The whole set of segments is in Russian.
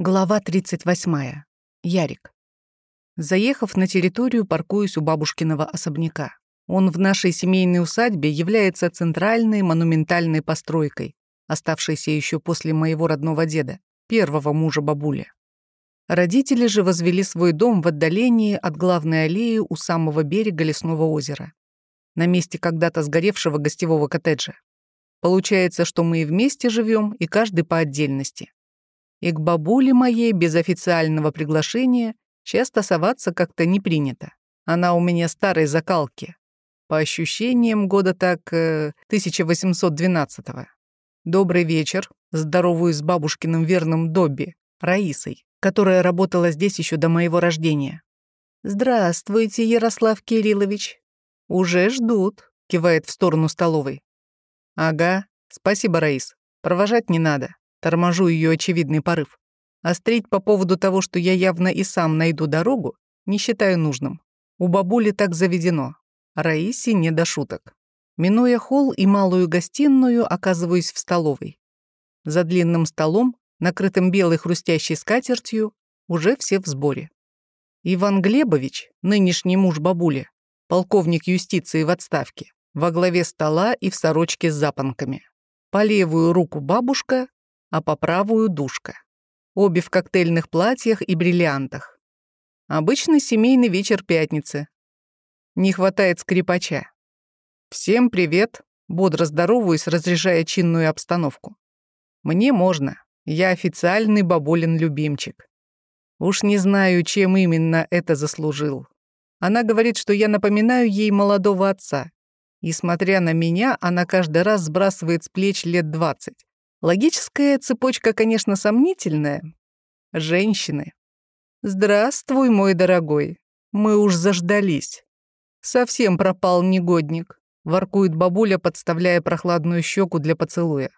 Глава 38. Ярик. Заехав на территорию, паркуюсь у бабушкиного особняка. Он в нашей семейной усадьбе является центральной монументальной постройкой, оставшейся еще после моего родного деда, первого мужа бабули. Родители же возвели свой дом в отдалении от главной аллеи у самого берега лесного озера, на месте когда-то сгоревшего гостевого коттеджа. Получается, что мы и вместе живем, и каждый по отдельности и к бабуле моей без официального приглашения часто соваться как-то не принято. Она у меня старой закалки. По ощущениям, года так э, 1812-го. Добрый вечер. Здоровую с бабушкиным верным Добби, Раисой, которая работала здесь еще до моего рождения. «Здравствуйте, Ярослав Кириллович. Уже ждут», — кивает в сторону столовой. «Ага, спасибо, Раис. Провожать не надо. Торможу ее очевидный порыв. Острить по поводу того, что я явно и сам найду дорогу, не считаю нужным. У бабули так заведено. Раисе не до шуток. Минуя холл и малую гостиную, оказываюсь в столовой. За длинным столом, накрытым белой хрустящей скатертью, уже все в сборе. Иван Глебович, нынешний муж бабули, полковник юстиции в отставке, во главе стола и в сорочке с запонками. По левую руку бабушка, а по правую — душка. Обе в коктейльных платьях и бриллиантах. Обычный семейный вечер пятницы. Не хватает скрипача. «Всем привет!» — бодро здороваюсь, разряжая чинную обстановку. «Мне можно. Я официальный бабулин любимчик. Уж не знаю, чем именно это заслужил. Она говорит, что я напоминаю ей молодого отца. И, смотря на меня, она каждый раз сбрасывает с плеч лет двадцать. Логическая цепочка, конечно, сомнительная. Женщины. Здравствуй, мой дорогой. Мы уж заждались. Совсем пропал негодник. Воркует бабуля, подставляя прохладную щеку для поцелуя.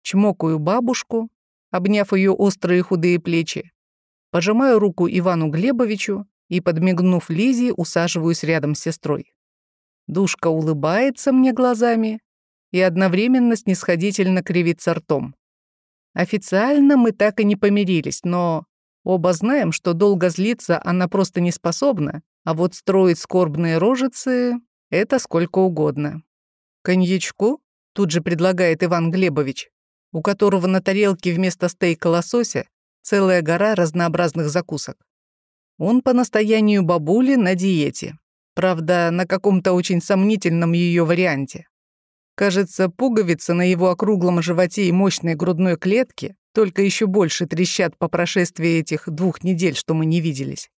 Чмокаю бабушку, обняв ее острые худые плечи. Пожимаю руку Ивану Глебовичу и, подмигнув Лизе, усаживаюсь рядом с сестрой. Душка улыбается мне глазами, и одновременно снисходительно кривится ртом. Официально мы так и не помирились, но оба знаем, что долго злиться она просто не способна, а вот строить скорбные рожицы — это сколько угодно. «Коньячку?» — тут же предлагает Иван Глебович, у которого на тарелке вместо стейка лосося целая гора разнообразных закусок. Он по настоянию бабули на диете. Правда, на каком-то очень сомнительном ее варианте. Кажется, пуговицы на его округлом животе и мощной грудной клетке только еще больше трещат по прошествии этих двух недель, что мы не виделись.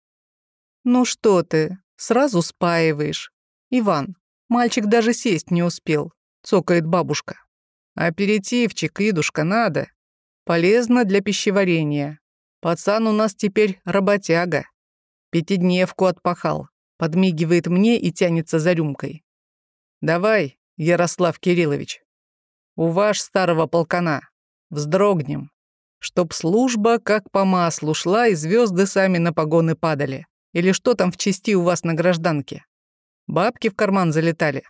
«Ну что ты, сразу спаиваешь. Иван, мальчик даже сесть не успел», — цокает бабушка. «Аперитивчик, идушка, надо. Полезно для пищеварения. Пацан у нас теперь работяга. Пятидневку отпахал. Подмигивает мне и тянется за рюмкой. Давай, Ярослав Кириллович. У ваш старого полкана. Вздрогнем. Чтоб служба как по маслу шла, и звезды сами на погоны падали. Или что там в части у вас на гражданке? Бабки в карман залетали.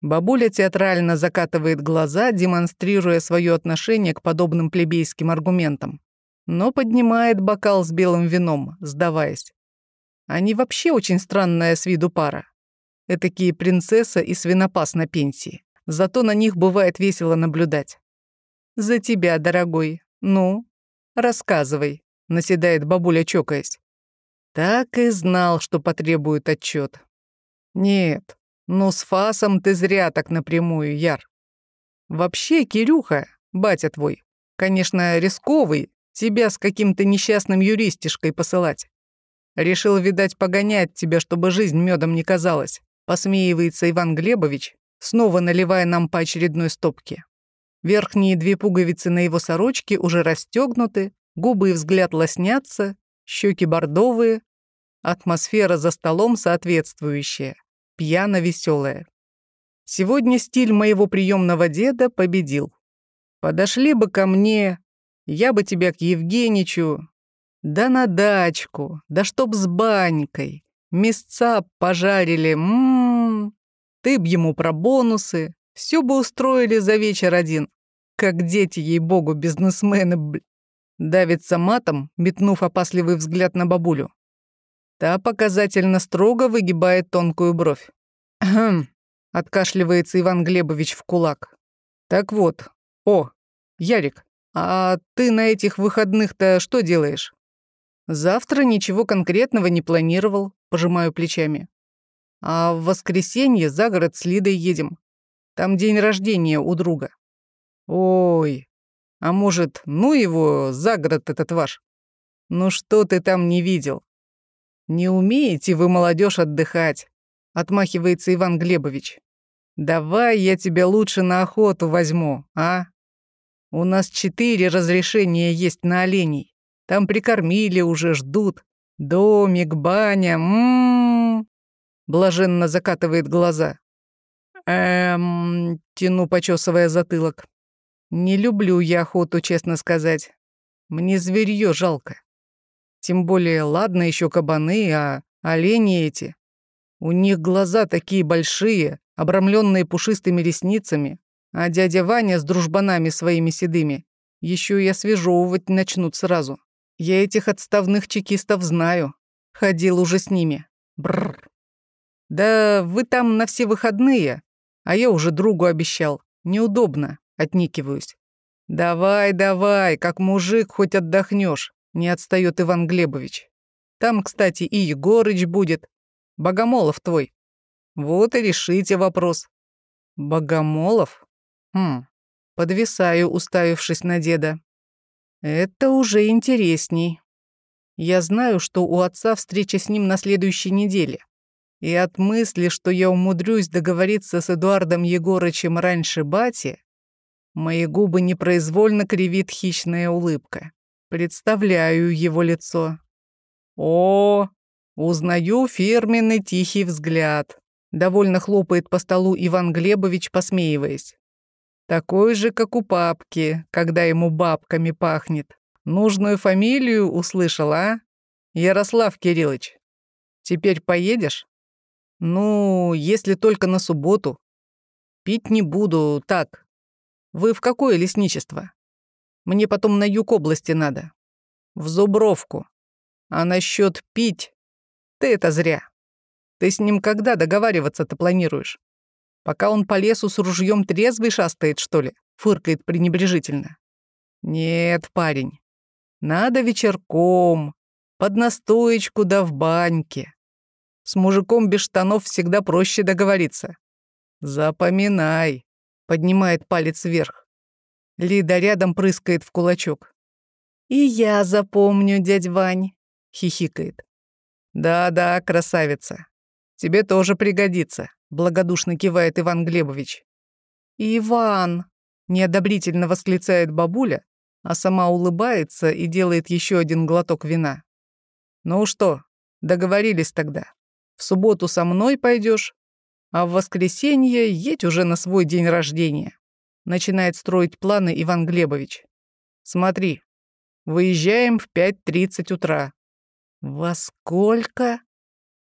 Бабуля театрально закатывает глаза, демонстрируя свое отношение к подобным плебейским аргументам, но поднимает бокал с белым вином, сдаваясь. Они вообще очень странная с виду пара. Этакие принцесса и свинопас на пенсии. Зато на них бывает весело наблюдать. «За тебя, дорогой. Ну, рассказывай», — наседает бабуля, чокаясь. Так и знал, что потребует отчет. «Нет, ну с Фасом ты зря так напрямую, Яр. Вообще, Кирюха, батя твой, конечно, рисковый, тебя с каким-то несчастным юристишкой посылать. Решил, видать, погонять тебя, чтобы жизнь медом не казалась. Посмеивается Иван Глебович, снова наливая нам по очередной стопке. Верхние две пуговицы на его сорочке уже расстегнуты, губы и взгляд лоснятся, щеки бордовые, атмосфера за столом соответствующая, пьяно веселая. Сегодня стиль моего приемного деда победил. Подошли бы ко мне, я бы тебя к Евгеничу, да на дачку, да чтоб с банькой. Мясца пожарили, ммм. Ты б ему про бонусы. Все бы устроили за вечер один. Как дети, ей-богу, бизнесмены, бл... Давится матом, метнув опасливый взгляд на бабулю. Та показательно строго выгибает тонкую бровь. «Хм», — откашливается Иван Глебович в кулак. «Так вот, о, Ярик, а ты на этих выходных-то что делаешь?» «Завтра ничего конкретного не планировал», — пожимаю плечами. «А в воскресенье за город с Лидой едем. Там день рождения у друга». «Ой, а может, ну его, за город этот ваш? Ну что ты там не видел? Не умеете вы, молодежь, отдыхать, отмахивается Иван Глебович. Давай я тебя лучше на охоту возьму, а? У нас четыре разрешения есть на оленей. Там прикормили, уже ждут. Домик, баня, ммм. Блаженно закатывает глаза. Эм, тяну, почесывая затылок. Не люблю я охоту, честно сказать. Мне зверье жалко. Тем более, ладно еще кабаны, а олени эти. У них глаза такие большие, обрамленные пушистыми ресницами, а дядя Ваня с дружбанами своими седыми еще и освежевывать начнут сразу. Я этих отставных чекистов знаю. Ходил уже с ними. Бррр. Да вы там на все выходные, а я уже другу обещал. Неудобно. Отникиваюсь. «Давай, давай, как мужик хоть отдохнешь», — не отстает Иван Глебович. «Там, кстати, и Егорыч будет. Богомолов твой. Вот и решите вопрос». «Богомолов? Хм, подвисаю, уставившись на деда. Это уже интересней. Я знаю, что у отца встреча с ним на следующей неделе. И от мысли, что я умудрюсь договориться с Эдуардом Егорычем раньше бати, Мои губы непроизвольно кривит хищная улыбка. Представляю его лицо. О, узнаю фирменный тихий взгляд. Довольно хлопает по столу Иван Глебович, посмеиваясь. Такой же, как у папки, когда ему бабками пахнет. Нужную фамилию услышал, а? Ярослав Кириллович. Теперь поедешь? Ну, если только на субботу. Пить не буду, так, вы в какое лесничество? Мне потом на юг области надо. В Зубровку. А насчет пить? Ты это зря. Ты с ним когда договариваться-то планируешь? Пока он по лесу с ружьем трезвый шастает, что ли? Фыркает пренебрежительно. Нет, парень. Надо вечерком. Под настоечку да в баньке. С мужиком без штанов всегда проще договориться. Запоминай поднимает палец вверх. Лида рядом прыскает в кулачок. «И я запомню, дядь Вань», — хихикает. «Да-да, красавица. Тебе тоже пригодится», — благодушно кивает Иван Глебович. «Иван!» — неодобрительно восклицает бабуля, а сама улыбается и делает еще один глоток вина. «Ну что, договорились тогда. В субботу со мной пойдешь, а в воскресенье едь уже на свой день рождения. Начинает строить планы Иван Глебович. Смотри, выезжаем в 5.30 утра. Во сколько?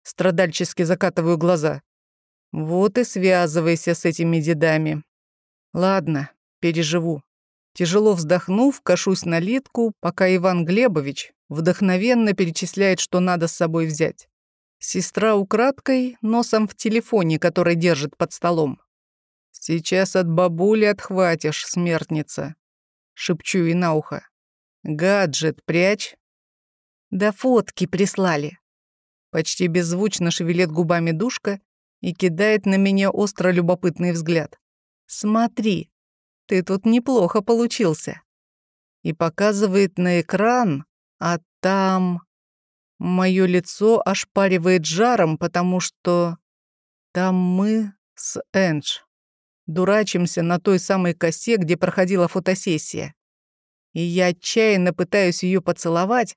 Страдальчески закатываю глаза. Вот и связывайся с этими дедами. Ладно, переживу. Тяжело вздохнув, кашусь на литку, пока Иван Глебович вдохновенно перечисляет, что надо с собой взять. Сестра украдкой носом в телефоне, который держит под столом. «Сейчас от бабули отхватишь, смертница», — шепчу ей на ухо. «Гаджет прячь». «Да фотки прислали». Почти беззвучно шевелит губами душка и кидает на меня остро любопытный взгляд. «Смотри, ты тут неплохо получился». И показывает на экран, а там... Мое лицо ошпаривает жаром, потому что там мы с Эндж дурачимся на той самой косе, где проходила фотосессия. И я отчаянно пытаюсь ее поцеловать,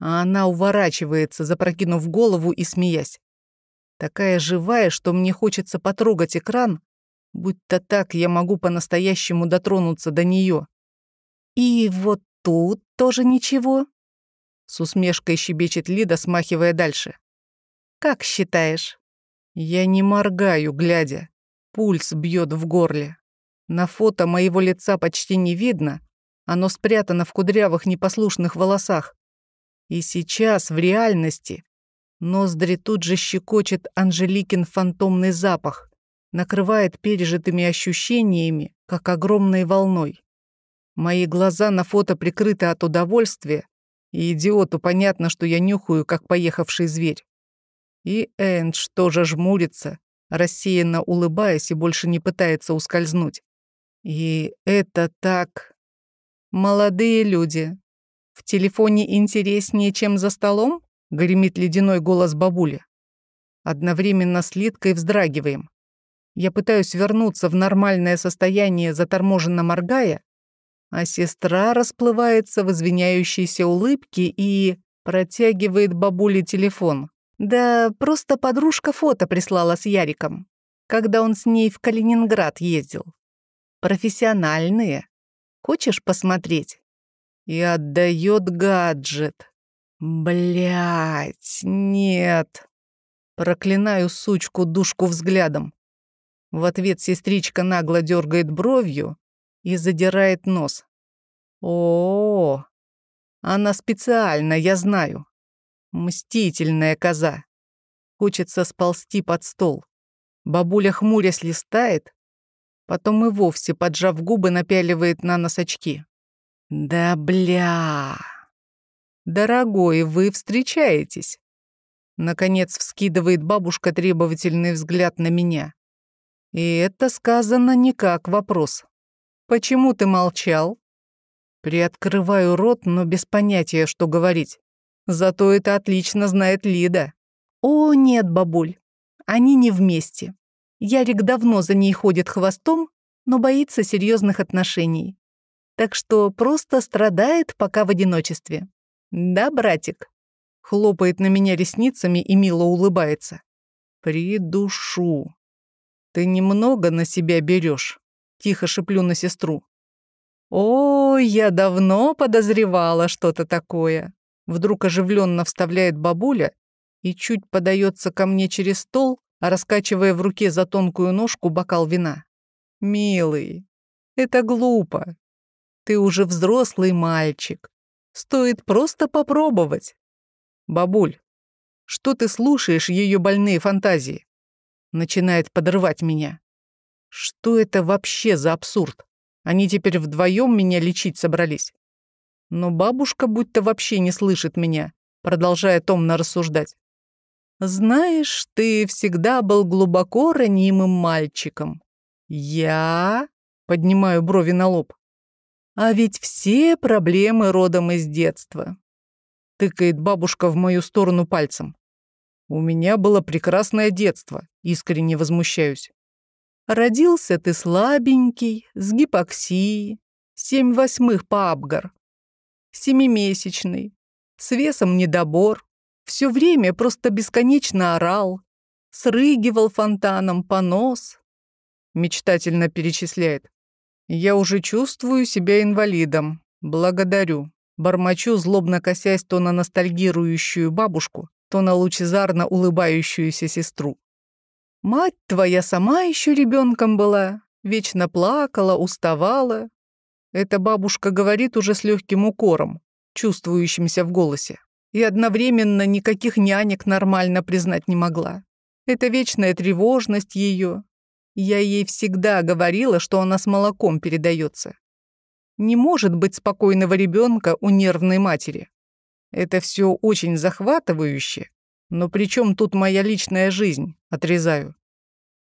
а она уворачивается, запрокинув голову и смеясь. Такая живая, что мне хочется потрогать экран, будто так я могу по-настоящему дотронуться до нее. И вот тут тоже ничего. С усмешкой щебечет Лида, смахивая дальше. «Как считаешь?» Я не моргаю, глядя. Пульс бьет в горле. На фото моего лица почти не видно, Оно спрятано в кудрявых непослушных волосах. И сейчас, в реальности, ноздри тут же щекочет Анжеликин фантомный запах, накрывает пережитыми ощущениями, как огромной волной. Мои глаза на фото прикрыты от удовольствия, и идиоту понятно, что я нюхаю, как поехавший зверь. И Эндж тоже жмурится, рассеянно улыбаясь и больше не пытается ускользнуть. И это так... Молодые люди. В телефоне интереснее, чем за столом? Гремит ледяной голос бабули. Одновременно с Литкой вздрагиваем. Я пытаюсь вернуться в нормальное состояние, заторможенно моргая, а сестра расплывается в извиняющейся улыбке и протягивает бабуле телефон. Да просто подружка фото прислала с Яриком, когда он с ней в Калининград ездил. Профессиональные. Хочешь посмотреть? И отдает гаджет. Блять, нет. Проклинаю сучку душку взглядом. В ответ сестричка нагло дергает бровью и задирает нос. О, -о, -о она специально, я знаю. Мстительная коза. Хочется сползти под стол. Бабуля хмурясь листает, потом и вовсе, поджав губы, напяливает на нос очки. «Да бля! Дорогой, вы встречаетесь?» Наконец вскидывает бабушка требовательный взгляд на меня. И это сказано не как вопрос. «Почему ты молчал?» Приоткрываю рот, но без понятия, что говорить. Зато это отлично знает Лида. О, нет, бабуль, они не вместе. Ярик давно за ней ходит хвостом, но боится серьезных отношений. Так что просто страдает пока в одиночестве. Да, братик? Хлопает на меня ресницами и мило улыбается. Придушу. Ты немного на себя берешь. Тихо шеплю на сестру. О, я давно подозревала что-то такое. Вдруг оживленно вставляет бабуля и чуть подается ко мне через стол, раскачивая в руке за тонкую ножку бокал вина. «Милый, это глупо. Ты уже взрослый мальчик. Стоит просто попробовать. Бабуль, что ты слушаешь ее больные фантазии?» Начинает подрывать меня. Что это вообще за абсурд? Они теперь вдвоем меня лечить собрались. Но бабушка будто вообще не слышит меня, продолжая томно рассуждать. «Знаешь, ты всегда был глубоко ранимым мальчиком. Я...» — поднимаю брови на лоб. «А ведь все проблемы родом из детства», — тыкает бабушка в мою сторону пальцем. «У меня было прекрасное детство», — искренне возмущаюсь. «Родился ты слабенький, с гипоксией, семь восьмых по Абгар семимесячный, с весом недобор, все время просто бесконечно орал, срыгивал фонтаном понос. Мечтательно перечисляет. Я уже чувствую себя инвалидом. Благодарю. Бормочу, злобно косясь то на ностальгирующую бабушку, то на лучезарно улыбающуюся сестру. Мать твоя сама еще ребенком была, вечно плакала, уставала, эта бабушка говорит уже с легким укором, чувствующимся в голосе. И одновременно никаких нянек нормально признать не могла. Это вечная тревожность ее. Я ей всегда говорила, что она с молоком передается. Не может быть спокойного ребенка у нервной матери. Это все очень захватывающе. Но при чем тут моя личная жизнь? Отрезаю.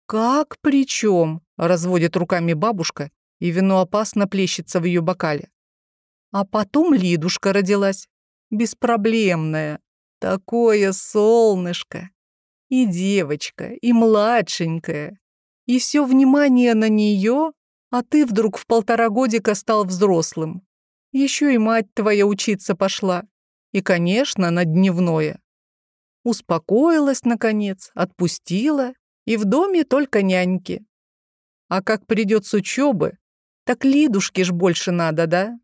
Как при чем? Разводит руками бабушка и вино опасно плещется в ее бокале. А потом Лидушка родилась, беспроблемная, такое солнышко. И девочка, и младшенькая. И все внимание на нее, а ты вдруг в полтора годика стал взрослым. Еще и мать твоя учиться пошла. И, конечно, на дневное. Успокоилась, наконец, отпустила, и в доме только няньки. А как придет с учебы, так Лидушке ж больше надо, да?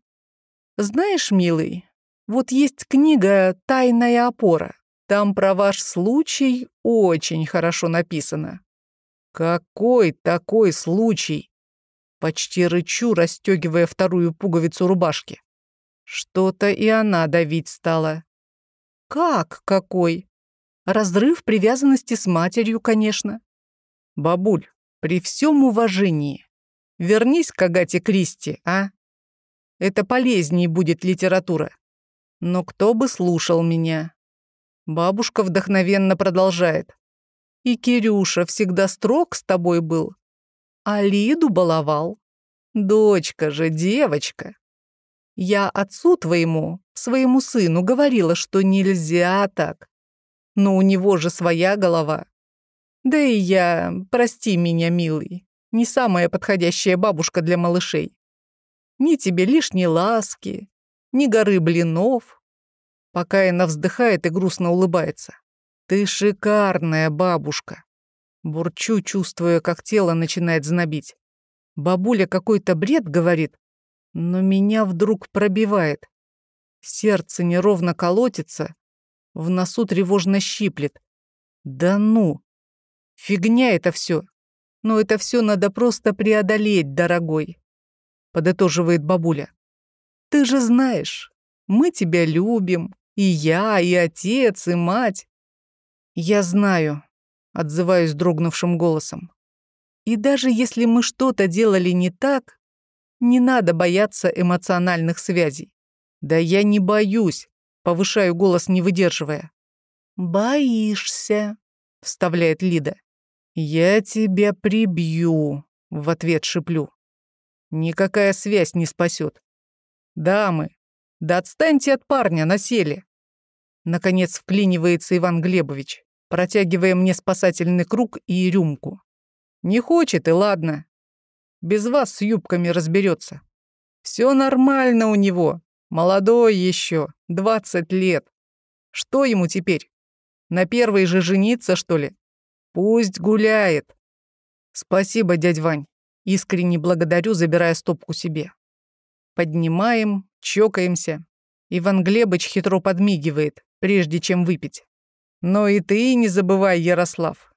Знаешь, милый, вот есть книга «Тайная опора». Там про ваш случай очень хорошо написано. Какой такой случай? Почти рычу, расстегивая вторую пуговицу рубашки. Что-то и она давить стала. Как какой? Разрыв привязанности с матерью, конечно. Бабуль, при всем уважении, вернись к Агате Кристи, а? Это полезнее будет литература. Но кто бы слушал меня? Бабушка вдохновенно продолжает. И Кирюша всегда строг с тобой был, а Лиду баловал. Дочка же, девочка. Я отцу твоему, своему сыну, говорила, что нельзя так. Но у него же своя голова. Да и я, прости меня, милый, не самая подходящая бабушка для малышей. Ни тебе лишней ласки, ни горы блинов. Пока она вздыхает и грустно улыбается. Ты шикарная бабушка. Бурчу, чувствуя, как тело начинает знобить. Бабуля какой-то бред говорит, но меня вдруг пробивает. Сердце неровно колотится, в носу тревожно щиплет. Да ну! Фигня это все. Но это все надо просто преодолеть, дорогой. Подытоживает бабуля. Ты же знаешь, мы тебя любим. И я, и отец, и мать. Я знаю, отзываюсь дрогнувшим голосом. И даже если мы что-то делали не так, не надо бояться эмоциональных связей. Да я не боюсь, повышаю голос, не выдерживая. Боишься, вставляет Лида. Я тебя прибью, в ответ шиплю. Никакая связь не спасет. Дамы, да отстаньте от парня, насели. Наконец вклинивается Иван Глебович протягивая мне спасательный круг и рюмку. «Не хочет, и ладно. Без вас с юбками разберется. Все нормально у него. Молодой еще, 20 лет. Что ему теперь? На первой же жениться, что ли? Пусть гуляет. Спасибо, дядь Вань. Искренне благодарю, забирая стопку себе. Поднимаем, чокаемся. Иван Глебыч хитро подмигивает, прежде чем выпить. Но и ты не забывай, Ярослав.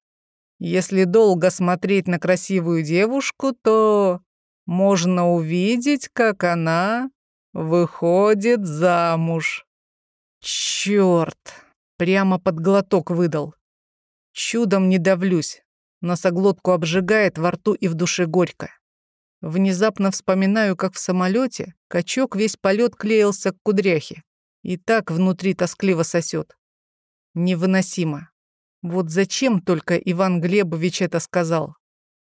Если долго смотреть на красивую девушку, то можно увидеть, как она выходит замуж. Чёрт, прямо под глоток выдал. Чудом не давлюсь. Носоглотку обжигает во рту и в душе горько. Внезапно вспоминаю, как в самолете качок весь полет клеился к кудряхе. И так внутри тоскливо сосет. Невыносимо. Вот зачем только Иван Глебович это сказал?